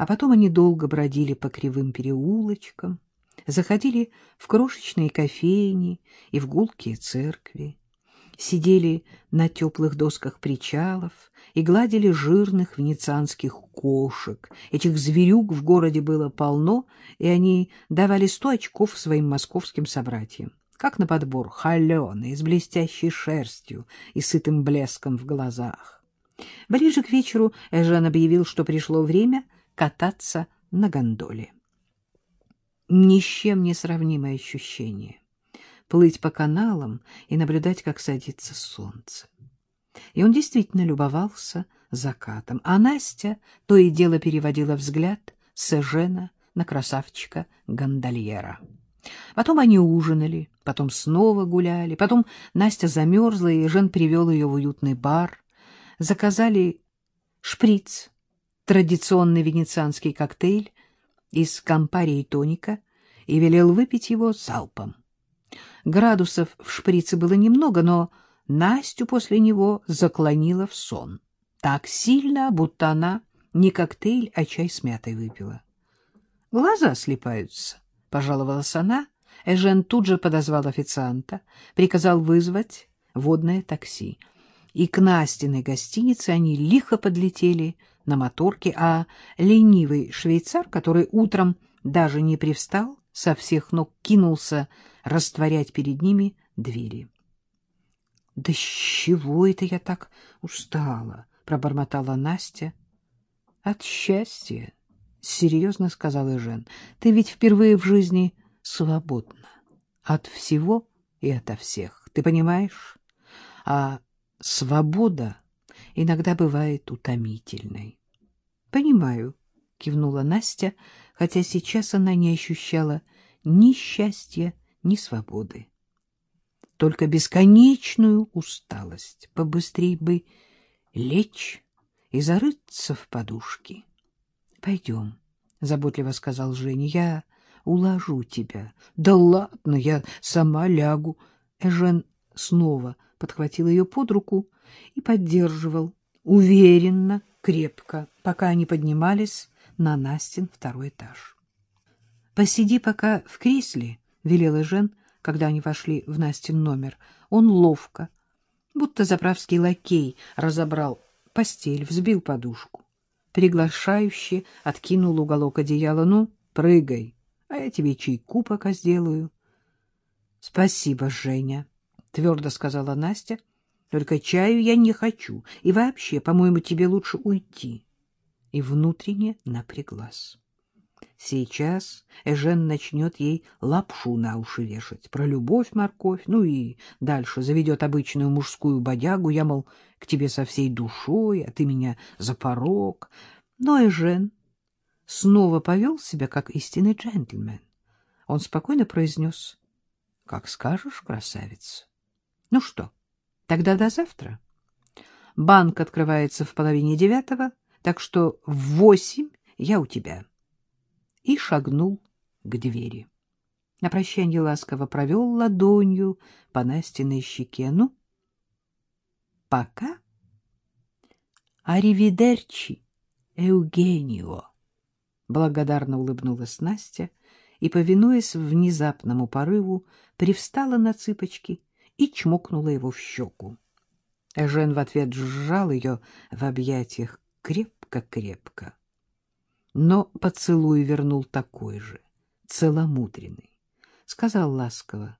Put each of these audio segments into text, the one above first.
А потом они долго бродили по кривым переулочкам, заходили в крошечные кофейни и в гулкие церкви, сидели на теплых досках причалов и гладили жирных венецианских кошек. Этих зверюк в городе было полно, и они давали сто очков своим московским собратьям. Как на подбор, холеные, с блестящей шерстью и сытым блеском в глазах. Ближе к вечеру Эжен объявил, что пришло время кататься на гондоле. Ни с чем не сравнимое ощущение — плыть по каналам и наблюдать, как садится солнце. И он действительно любовался закатом, а Настя то и дело переводила взгляд с Эжена на красавчика гондольера. Потом они ужинали, потом снова гуляли, потом Настя замерзла, и Жен привел ее в уютный бар. Заказали шприц, традиционный венецианский коктейль, из кампарии тоника и велел выпить его залпом. Градусов в шприце было немного, но Настю после него заклонило в сон. Так сильно, будто она не коктейль, а чай с мятой выпила. Глаза слепаются, — пожаловалась она. Эжен тут же подозвал официанта, приказал вызвать водное такси. И к Настиной гостинице они лихо подлетели на моторке, а ленивый швейцар, который утром даже не привстал, со всех ног кинулся растворять перед ними двери. — Да с чего это я так устала? — пробормотала Настя. — От счастья, — серьезно сказал Жен. Ты ведь впервые в жизни свободна от всего и ото всех, ты понимаешь? А свобода иногда бывает утомительной. — Понимаю, — кивнула Настя, хотя сейчас она не ощущала ни счастья, ни свободы. Только бесконечную усталость. Побыстрей бы лечь и зарыться в подушки. — Пойдем, — заботливо сказал Женя, — я уложу тебя. — Да ладно, я сама лягу. Эжен снова подхватил ее под руку и поддерживал, уверенно, крепко, пока они поднимались на Настин второй этаж. — Посиди пока в кресле, — велела Жен, когда они вошли в Настин номер. Он ловко, будто заправский лакей, разобрал постель, взбил подушку. Приглашающе откинул уголок одеяла. — Ну, прыгай, а я тебе чайку пока сделаю. — Спасибо, Женя, — твердо сказала Настя. — Только чаю я не хочу. И вообще, по-моему, тебе лучше уйти. И внутренне напряглась. Сейчас Эжен начнет ей лапшу на уши вешать про любовь, морковь, ну и дальше заведет обычную мужскую бодягу. Я, мол, к тебе со всей душой, а ты меня за порог. Но Эжен снова повел себя как истинный джентльмен. Он спокойно произнес, — Как скажешь, красавица. — Ну что, тогда до завтра. Банк открывается в половине девятого, так что в восемь я у тебя. И шагнул к двери. На прощанье ласково провел ладонью по Настиной щеке. Ну, пока. Аривидерчи, Евгенио. Благодарно улыбнулась Настя и, повинуясь внезапному порыву, привстала на цыпочки и чмокнула его в щеку. Эжен в ответ сжал ее в объятиях крепко-крепко. Но поцелуй вернул такой же, целомудренный. Сказал ласково,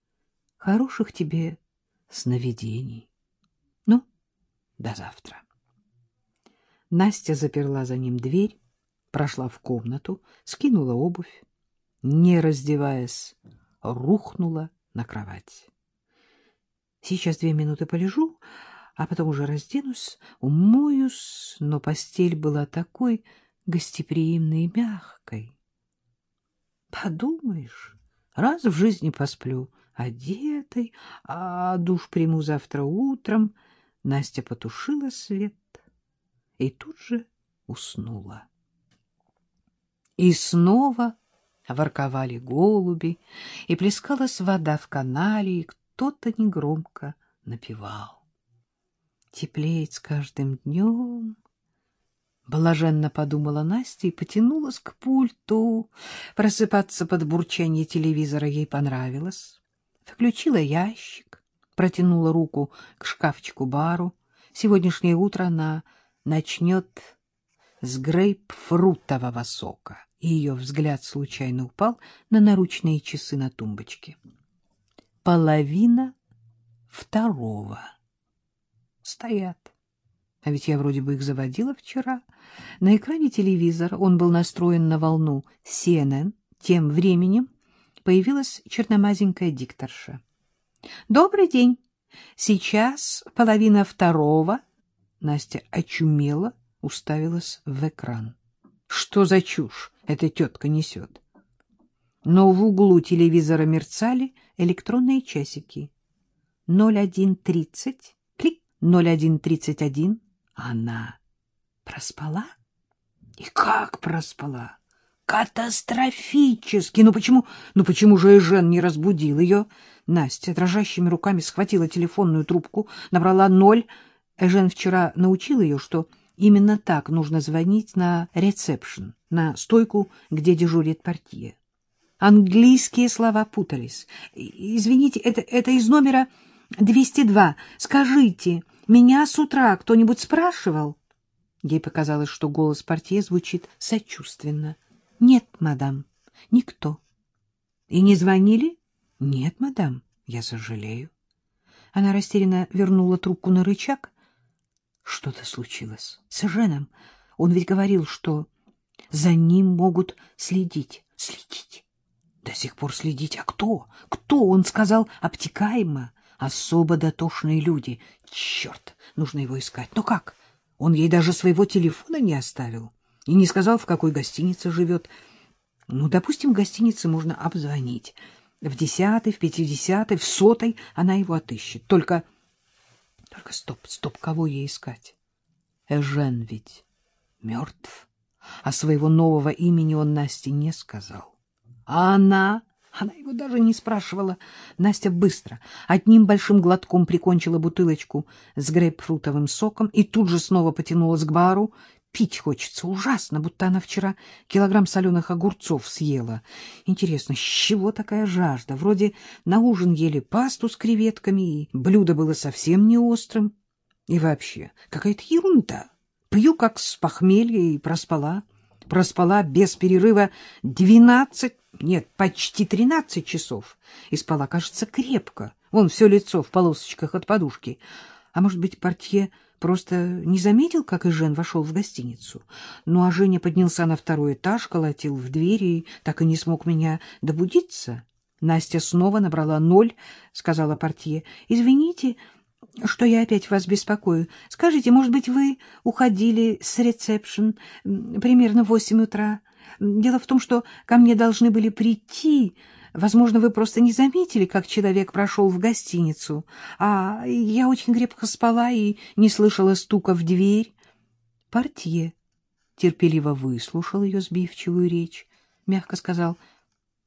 — Хороших тебе сновидений. Ну, до завтра. Настя заперла за ним дверь, прошла в комнату, скинула обувь, не раздеваясь, рухнула на кровать. Сейчас две минуты полежу, а потом уже разденусь, умоюсь, но постель была такой гостеприимной и мягкой. Подумаешь, раз в жизни посплю одетой, а душ приму завтра утром. Настя потушила свет и тут же уснула. И снова ворковали голуби, и плескалась вода в канале, и кто-то негромко напевал. Теплеет с каждым днем Блаженно подумала Настя и потянулась к пульту. Просыпаться под бурчание телевизора ей понравилось. Включила ящик, протянула руку к шкафчику-бару. Сегодняшнее утро она начнет с грейпфрутового сока, и ее взгляд случайно упал на наручные часы на тумбочке. Половина второго. Стоят. А ведь я вроде бы их заводила вчера. На экране телевизора он был настроен на волну CNN. Тем временем появилась черномазенькая дикторша. — Добрый день. Сейчас половина второго. Настя очумела, уставилась в экран. Что за чушь эта тетка несет? Но в углу телевизора мерцали электронные часики. 01.30, клик, 01.31. Она проспала? И как проспала? Катастрофически! Ну почему, ну почему же Эжен не разбудил ее? Настя дрожащими руками схватила телефонную трубку, набрала ноль. Эжен вчера научил ее, что именно так нужно звонить на ресепшн, на стойку, где дежурит портье. Английские слова путались. Извините, это, это из номера 202. Скажите, меня с утра кто-нибудь спрашивал? Ей показалось, что голос портье звучит сочувственно. — Нет, мадам, никто. — И не звонили? — Нет, мадам, я сожалею. Она растерянно вернула трубку на рычаг. Что-то случилось с Женом. Он ведь говорил, что за ним могут следить. Следить? До сих пор следить. А кто? Кто? Он сказал обтекаемо особо дотошные люди. Черт, нужно его искать. Но как? Он ей даже своего телефона не оставил и не сказал, в какой гостинице живет. Ну, допустим, в гостинице можно обзвонить. В десятой, в пятидесятой, в сотой она его отыщет. Только... Только стоп, стоп, кого ей искать? Эжен ведь мертв, а своего нового имени он Насте не сказал. А она она его даже не спрашивала. Настя быстро, одним большим глотком прикончила бутылочку с грейпфрутовым соком и тут же снова потянулась к бару. Пить хочется ужасно, будто она вчера килограмм соленых огурцов съела. Интересно, с чего такая жажда? Вроде на ужин ели пасту с креветками, и блюдо было совсем не острым. И вообще, какая-то ерунда. Пью как с похмелья и проспала. Проспала без перерыва двенадцать нет, почти тринадцать часов. И спала, кажется, крепко. Вон все лицо в полосочках от подушки. А может быть, портье просто не заметил, как Жен вошел в гостиницу? Ну, а Женя поднялся на второй этаж, колотил в двери и так и не смог меня добудиться. Настя снова набрала ноль, сказала портье. — Извините, что я опять вас беспокою. Скажите, может быть, вы уходили с ресепшн примерно в восемь утра? — Дело в том, что ко мне должны были прийти. Возможно, вы просто не заметили, как человек прошел в гостиницу. А я очень крепко спала и не слышала стука в дверь. Портье терпеливо выслушал ее сбивчивую речь, мягко сказал,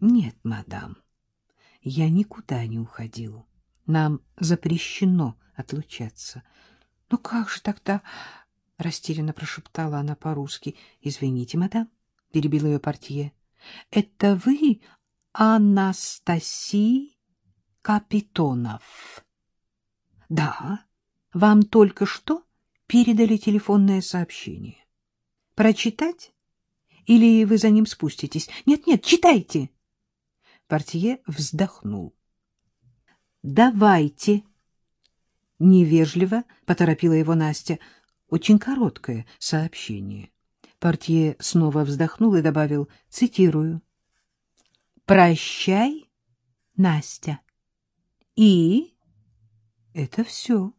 «Нет, мадам, я никуда не уходил. Нам запрещено отлучаться». «Ну как же тогда?» — растерянно прошептала она по-русски. «Извините, мадам». — перебил ее портье. — Это вы, Анастасий Капитонов? — Да, вам только что передали телефонное сообщение. — Прочитать? Или вы за ним спуститесь? Нет, нет, читайте. Портье вздохнул. — Давайте. Невежливо поторопила его Настя. Очень короткое сообщение. — Портье снова вздохнул и добавил, цитирую, «Прощай, Настя». И это все.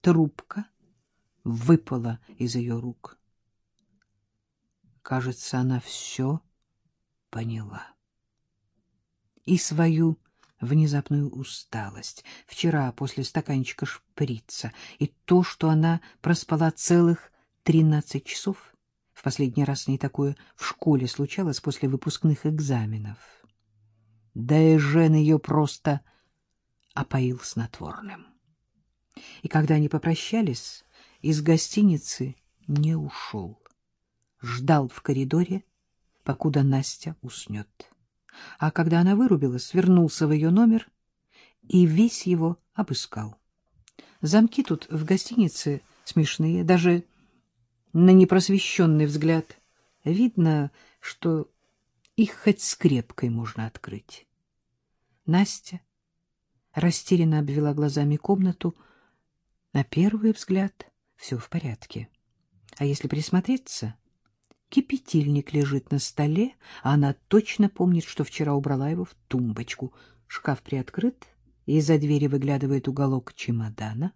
Трубка выпала из ее рук. Кажется, она все поняла. И свою внезапную усталость вчера после стаканчика шприца, и то, что она проспала целых Тринадцать часов. В последний раз с ней такое в школе случалось после выпускных экзаменов. Да и Жен ее просто опоил снотворным. И когда они попрощались, из гостиницы не ушел. Ждал в коридоре, покуда Настя уснет. А когда она вырубилась, вернулся в ее номер и весь его обыскал. Замки тут в гостинице смешные, даже на непросвещенный взгляд видно, что их хоть скрепкой можно открыть. Настя растерянно обвела глазами комнату. На первый взгляд все в порядке. А если присмотреться, кипятильник лежит на столе, а она точно помнит, что вчера убрала его в тумбочку. Шкаф приоткрыт, и из-за двери выглядывает уголок чемодана.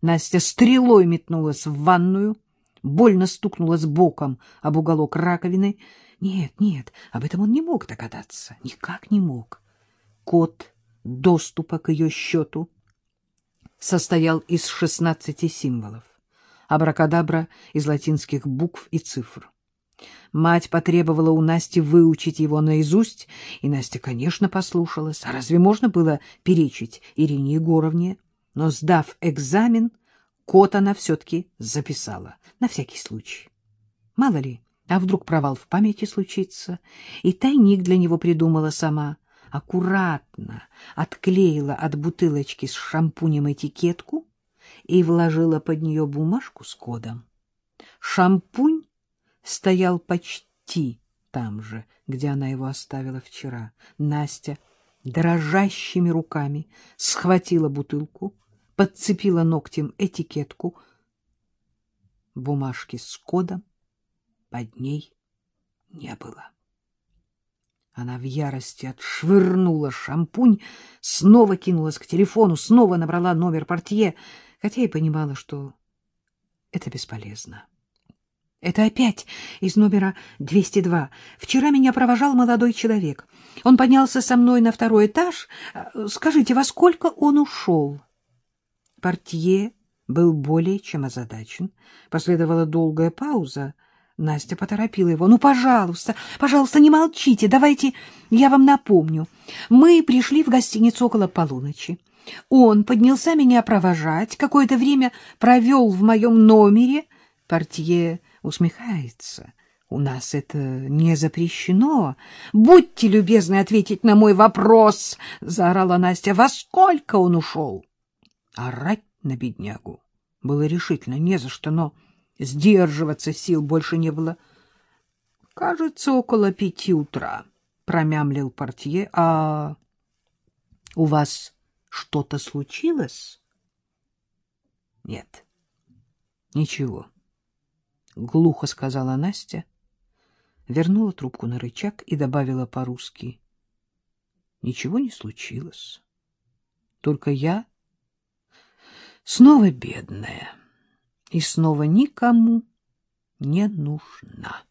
Настя стрелой метнулась в ванную, больно стукнулась боком об уголок раковины. Нет, нет, об этом он не мог догадаться, никак не мог. Код доступа к ее счету состоял из шестнадцати символов, абракадабра из латинских букв и цифр. Мать потребовала у Насти выучить его наизусть, и Настя, конечно, послушалась. А разве можно было перечить Ирине Егоровне? Но, сдав экзамен, код она все-таки записала, на всякий случай. Мало ли, а вдруг провал в памяти случится, и тайник для него придумала сама. Аккуратно отклеила от бутылочки с шампунем этикетку и вложила под нее бумажку с кодом. Шампунь стоял почти там же, где она его оставила вчера. Настя дрожащими руками схватила бутылку, подцепила ногтем этикетку. Бумажки с кодом под ней не было. Она в ярости отшвырнула шампунь, снова кинулась к телефону, снова набрала номер портье, хотя и понимала, что это бесполезно. Это опять из номера 202. Вчера меня провожал молодой человек. Он поднялся со мной на второй этаж. Скажите, во сколько он ушел? Портье был более чем озадачен. Последовала долгая пауза. Настя поторопила его. — Ну, пожалуйста, пожалуйста, не молчите. Давайте я вам напомню. Мы пришли в гостиницу около полуночи. Он поднялся меня провожать, какое-то время провел в моем номере. Портье усмехается. У нас это не запрещено. Будьте любезны ответить на мой вопрос, — заорала Настя. Во сколько он ушел? Орать на беднягу было решительно не за что, но сдерживаться сил больше не было. — Кажется, около пяти утра, — промямлил портье. — А у вас что-то случилось? — Нет, ничего. —— глухо сказала Настя, вернула трубку на рычаг и добавила по-русски. — Ничего не случилось. Только я снова бедная и снова никому не нужна.